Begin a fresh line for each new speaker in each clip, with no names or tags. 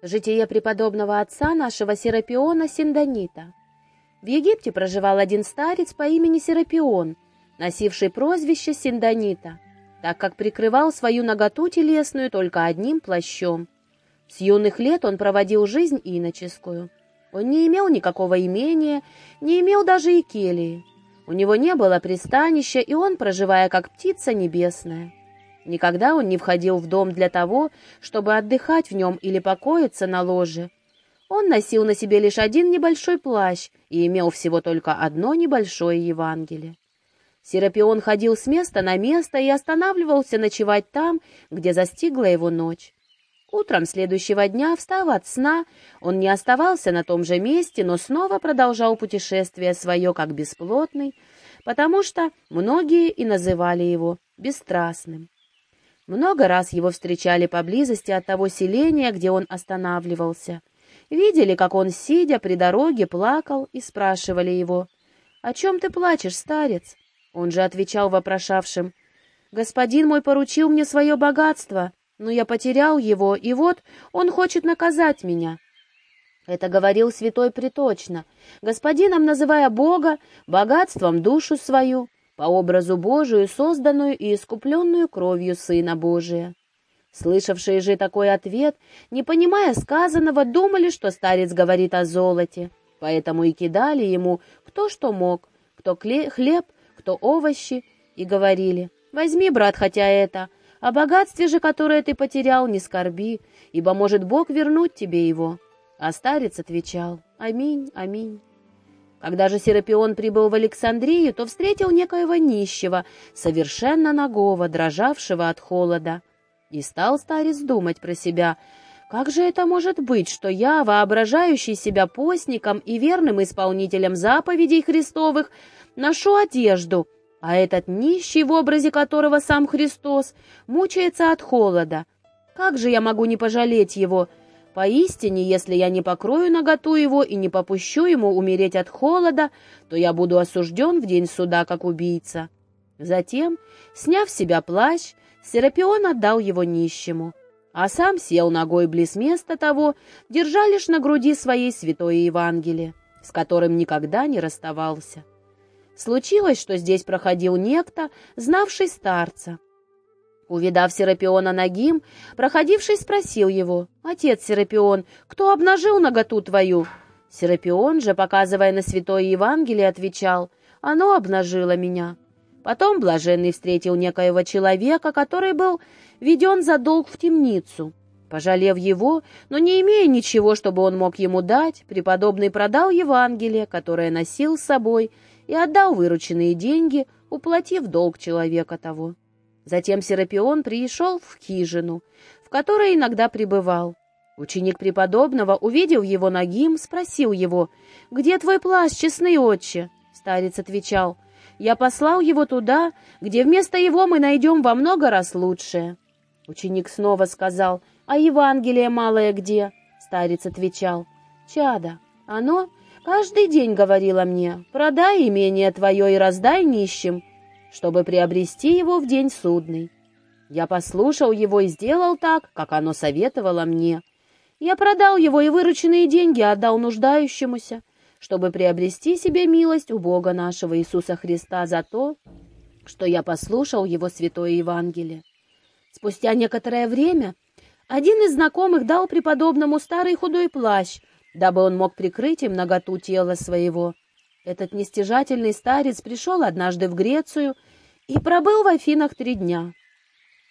Житие преподобного отца нашего Серапиона Синдонита. В Египте проживал один старец по имени Серапион, носивший прозвище Синдонита, так как прикрывал свою наготу телесную только одним плащом. С юных лет он проводил жизнь иноческую. Он не имел никакого имения, не имел даже и келии. У него не было пристанища, и он, проживая как птица небесная, Никогда он не входил в дом для того, чтобы отдыхать в нем или покоиться на ложе. Он носил на себе лишь один небольшой плащ и имел всего только одно небольшое Евангелие. Серапион ходил с места на место и останавливался ночевать там, где застигла его ночь. Утром следующего дня, встав от сна, он не оставался на том же месте, но снова продолжал путешествие свое как бесплотный, потому что многие и называли его бесстрастным. Много раз его встречали поблизости от того селения, где он останавливался. Видели, как он, сидя при дороге, плакал и спрашивали его, «О чем ты плачешь, старец?» Он же отвечал вопрошавшим, «Господин мой поручил мне свое богатство, но я потерял его, и вот он хочет наказать меня». Это говорил святой приточно, господином называя Бога, богатством душу свою, по образу Божию, созданную и искупленную кровью Сына Божия. Слышавшие же такой ответ, не понимая сказанного, думали, что старец говорит о золоте, поэтому и кидали ему кто что мог, кто хлеб, кто овощи, и говорили, «Возьми, брат, хотя это, о богатстве же, которое ты потерял, не скорби, ибо может Бог вернуть тебе его». А старец отвечал, «Аминь, аминь». Когда же Серапион прибыл в Александрию, то встретил некоего нищего, совершенно нагого, дрожавшего от холода. И стал старец думать про себя, как же это может быть, что я, воображающий себя постником и верным исполнителем заповедей Христовых, ношу одежду, а этот нищий, в образе которого сам Христос, мучается от холода? Как же я могу не пожалеть его?» Поистине, если я не покрою наготу его и не попущу ему умереть от холода, то я буду осужден в день суда как убийца». Затем, сняв с себя плащ, Серапион отдал его нищему, а сам сел ногой близ места того, держа лишь на груди своей святое Евангелие, с которым никогда не расставался. Случилось, что здесь проходил некто, знавший старца, Увидав Серапиона нагим, проходивший спросил его, «Отец Серапион, кто обнажил наготу твою?» Серапион же, показывая на святое Евангелие, отвечал, «Оно обнажило меня». Потом блаженный встретил некоего человека, который был введен за долг в темницу. Пожалев его, но не имея ничего, чтобы он мог ему дать, преподобный продал Евангелие, которое носил с собой, и отдал вырученные деньги, уплатив долг человека того. Затем Серапион пришел в хижину, в которой иногда пребывал. Ученик преподобного, увидев его ногим, спросил его, «Где твой плащ, честный отче?» Старец отвечал, «Я послал его туда, где вместо его мы найдем во много раз лучшее». Ученик снова сказал, «А Евангелие малое где?» Старец отвечал, «Чада, оно каждый день говорило мне, продай имение твое и раздай нищим, чтобы приобрести его в день судный. Я послушал его и сделал так, как оно советовало мне. Я продал его и вырученные деньги отдал нуждающемуся, чтобы приобрести себе милость у Бога нашего Иисуса Христа за то, что я послушал его святое Евангелие. Спустя некоторое время один из знакомых дал преподобному старый худой плащ, дабы он мог прикрыть им наготу тела своего. Этот нестяжательный старец пришел однажды в Грецию и пробыл в Афинах три дня.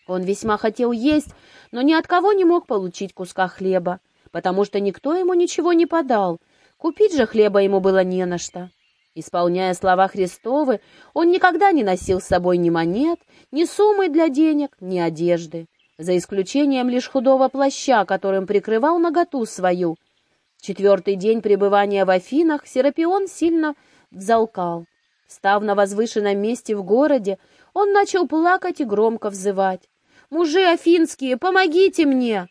Он весьма хотел есть, но ни от кого не мог получить куска хлеба, потому что никто ему ничего не подал. Купить же хлеба ему было не на что. Исполняя слова Христовы, он никогда не носил с собой ни монет, ни суммы для денег, ни одежды, за исключением лишь худого плаща, которым прикрывал наготу свою. Четвертый день пребывания в Афинах Серапион сильно взалкал. Став на возвышенном месте в городе, он начал плакать и громко взывать. «Мужи афинские, помогите мне!»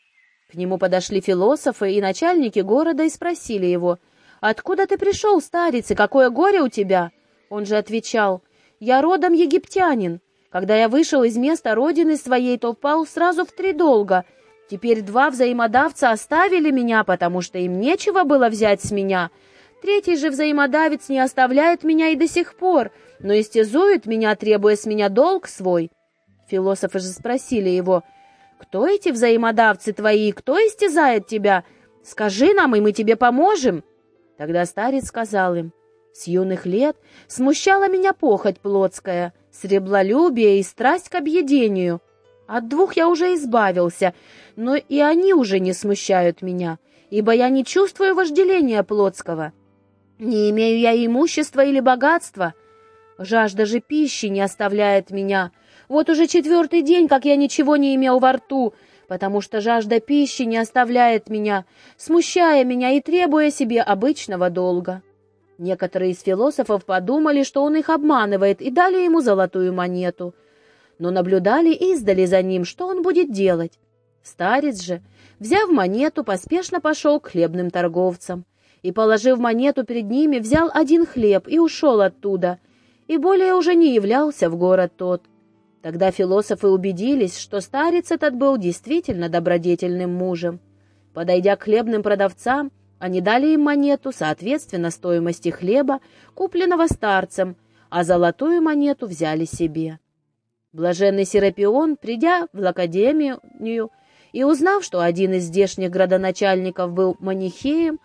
К нему подошли философы и начальники города и спросили его, «Откуда ты пришел, старец, и какое горе у тебя?» Он же отвечал, «Я родом египтянин. Когда я вышел из места родины своей, то впал сразу в три долга, Теперь два взаимодавца оставили меня, потому что им нечего было взять с меня. Третий же взаимодавец не оставляет меня и до сих пор, но истязует меня, требуя с меня долг свой. Философы же спросили его, «Кто эти взаимодавцы твои, кто истязает тебя? Скажи нам, и мы тебе поможем». Тогда старец сказал им, «С юных лет смущала меня похоть плотская, среблолюбие и страсть к объедению». От двух я уже избавился, но и они уже не смущают меня, ибо я не чувствую вожделения плотского. Не имею я имущества или богатства. Жажда же пищи не оставляет меня. Вот уже четвертый день, как я ничего не имел во рту, потому что жажда пищи не оставляет меня, смущая меня и требуя себе обычного долга. Некоторые из философов подумали, что он их обманывает, и дали ему золотую монету — но наблюдали издали за ним, что он будет делать. Старец же, взяв монету, поспешно пошел к хлебным торговцам и, положив монету перед ними, взял один хлеб и ушел оттуда, и более уже не являлся в город тот. Тогда философы убедились, что старец этот был действительно добродетельным мужем. Подойдя к хлебным продавцам, они дали им монету, соответственно, стоимости хлеба, купленного старцем, а золотую монету взяли себе. Блаженный Серапион, придя в Академию и узнав, что один из здешних градоначальников был манихеем,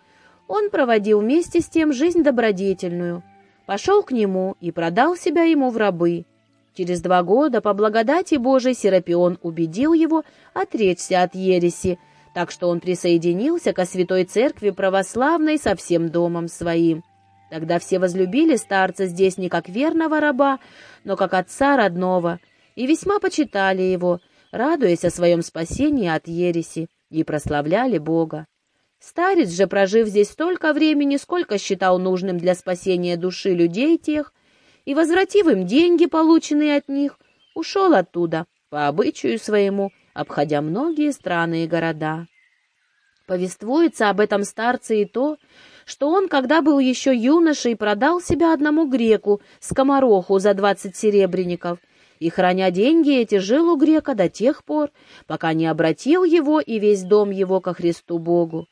он проводил вместе с тем жизнь добродетельную, пошел к нему и продал себя ему в рабы. Через два года по благодати Божией Серапион убедил его отречься от ереси, так что он присоединился ко Святой Церкви Православной со всем домом своим. Тогда все возлюбили старца здесь не как верного раба, но как отца родного — и весьма почитали его, радуясь о своем спасении от ереси, и прославляли Бога. Старец же, прожив здесь столько времени, сколько считал нужным для спасения души людей тех, и, возвратив им деньги, полученные от них, ушел оттуда, по обычаю своему, обходя многие страны и города. Повествуется об этом старце и то, что он, когда был еще юношей, продал себя одному греку, скомороху, за двадцать серебряников — и, храня деньги эти, жил у грека до тех пор, пока не обратил его и весь дом его ко Христу Богу.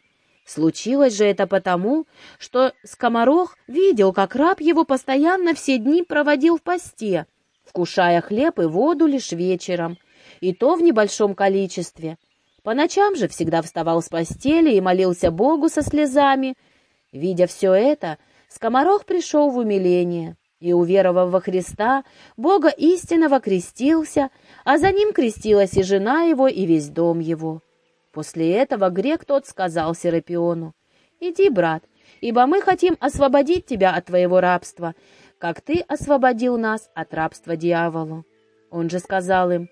Случилось же это потому, что скоморох видел, как раб его постоянно все дни проводил в посте, вкушая хлеб и воду лишь вечером, и то в небольшом количестве. По ночам же всегда вставал с постели и молился Богу со слезами. Видя все это, скоморох пришел в умиление и, уверовав во Христа, Бога истинного крестился, а за ним крестилась и жена его, и весь дом его. После этого грек тот сказал Серапиону, «Иди, брат, ибо мы хотим освободить тебя от твоего рабства, как ты освободил нас от рабства дьяволу». Он же сказал им,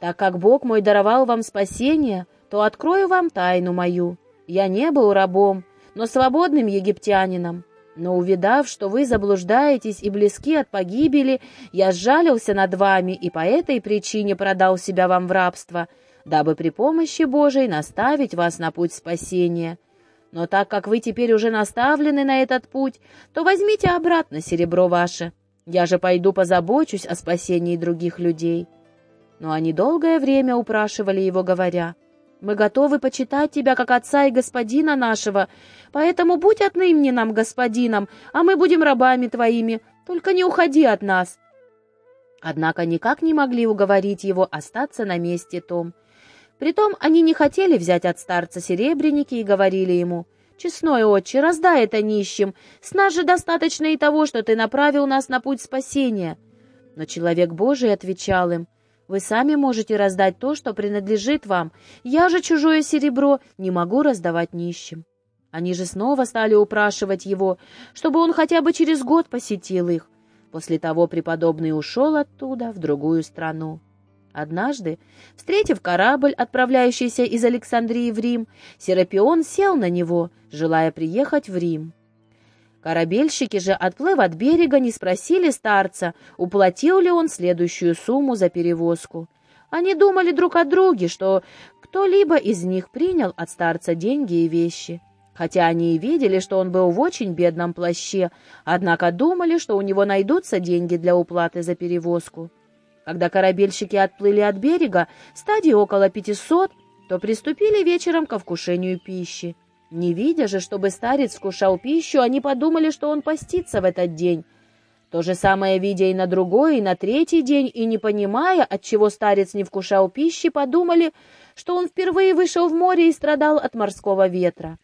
«Так как Бог мой даровал вам спасение, то открою вам тайну мою. Я не был рабом, но свободным египтянином, но увидав, что вы заблуждаетесь и близки от погибели, я сжалился над вами и по этой причине продал себя вам в рабство, дабы при помощи Божией наставить вас на путь спасения. Но так как вы теперь уже наставлены на этот путь, то возьмите обратно серебро ваше. Я же пойду позабочусь о спасении других людей». Но они долгое время упрашивали его, говоря — мы готовы почитать тебя как отца и господина нашего, поэтому будь отныне нам господином, а мы будем рабами твоими, только не уходи от нас». Однако никак не могли уговорить его остаться на месте том. Притом они не хотели взять от старца серебряники и говорили ему, «Честной отче, раздай это нищим, с нас же достаточно и того, что ты направил нас на путь спасения». Но человек Божий отвечал им, вы сами можете раздать то, что принадлежит вам. Я же чужое серебро не могу раздавать нищим». Они же снова стали упрашивать его, чтобы он хотя бы через год посетил их. После того преподобный ушел оттуда в другую страну. Однажды, встретив корабль, отправляющийся из Александрии в Рим, Серапион сел на него, желая приехать в Рим. Корабельщики же, отплыв от берега, не спросили старца, уплатил ли он следующую сумму за перевозку. Они думали друг о друге, что кто-либо из них принял от старца деньги и вещи. Хотя они и видели, что он был в очень бедном плаще, однако думали, что у него найдутся деньги для уплаты за перевозку. Когда корабельщики отплыли от берега, стадии около пятисот, то приступили вечером ко вкушению пищи. Не видя же, чтобы старец вкушал пищу, они подумали, что он постится в этот день. То же самое, видя и на другой, и на третий день, и не понимая, отчего старец не вкушал пищи, подумали, что он впервые вышел в море и страдал от морского ветра.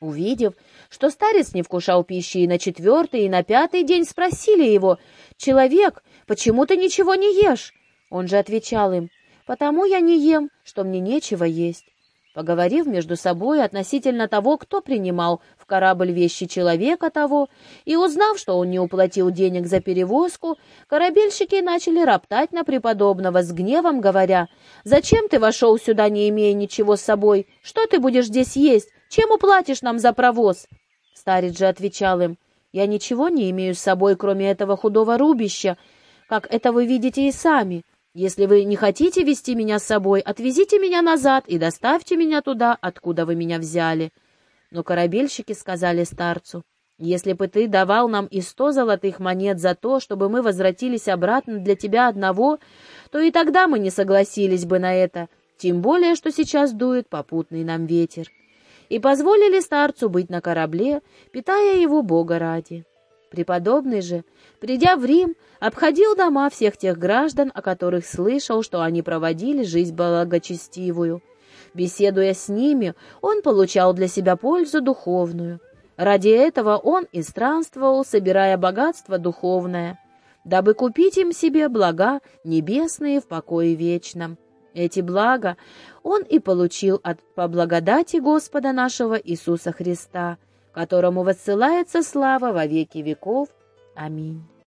Увидев, что старец не вкушал пищи и на четвертый, и на пятый день, спросили его, «Человек, почему ты ничего не ешь?» Он же отвечал им, «Потому я не ем, что мне нечего есть». Поговорив между собой относительно того, кто принимал в корабль вещи человека того, и узнав, что он не уплатил денег за перевозку, корабельщики начали роптать на преподобного с гневом, говоря, «Зачем ты вошел сюда, не имея ничего с собой? Что ты будешь здесь есть? Чем уплатишь нам за провоз?» Старец же отвечал им, «Я ничего не имею с собой, кроме этого худого рубища, как это вы видите и сами». Если вы не хотите вести меня с собой, отвезите меня назад и доставьте меня туда, откуда вы меня взяли». Но корабельщики сказали старцу, «Если бы ты давал нам и сто золотых монет за то, чтобы мы возвратились обратно для тебя одного, то и тогда мы не согласились бы на это, тем более, что сейчас дует попутный нам ветер». И позволили старцу быть на корабле, питая его Бога ради. Преподобный же, придя в Рим, обходил дома всех тех граждан, о которых слышал, что они проводили жизнь благочестивую. Беседуя с ними, он получал для себя пользу духовную. Ради этого он и странствовал, собирая богатство духовное, дабы купить им себе блага небесные в покое вечном. Эти блага он и получил от, по благодати Господа нашего Иисуса Христа, которому воссылается слава во веки веков. Аминь.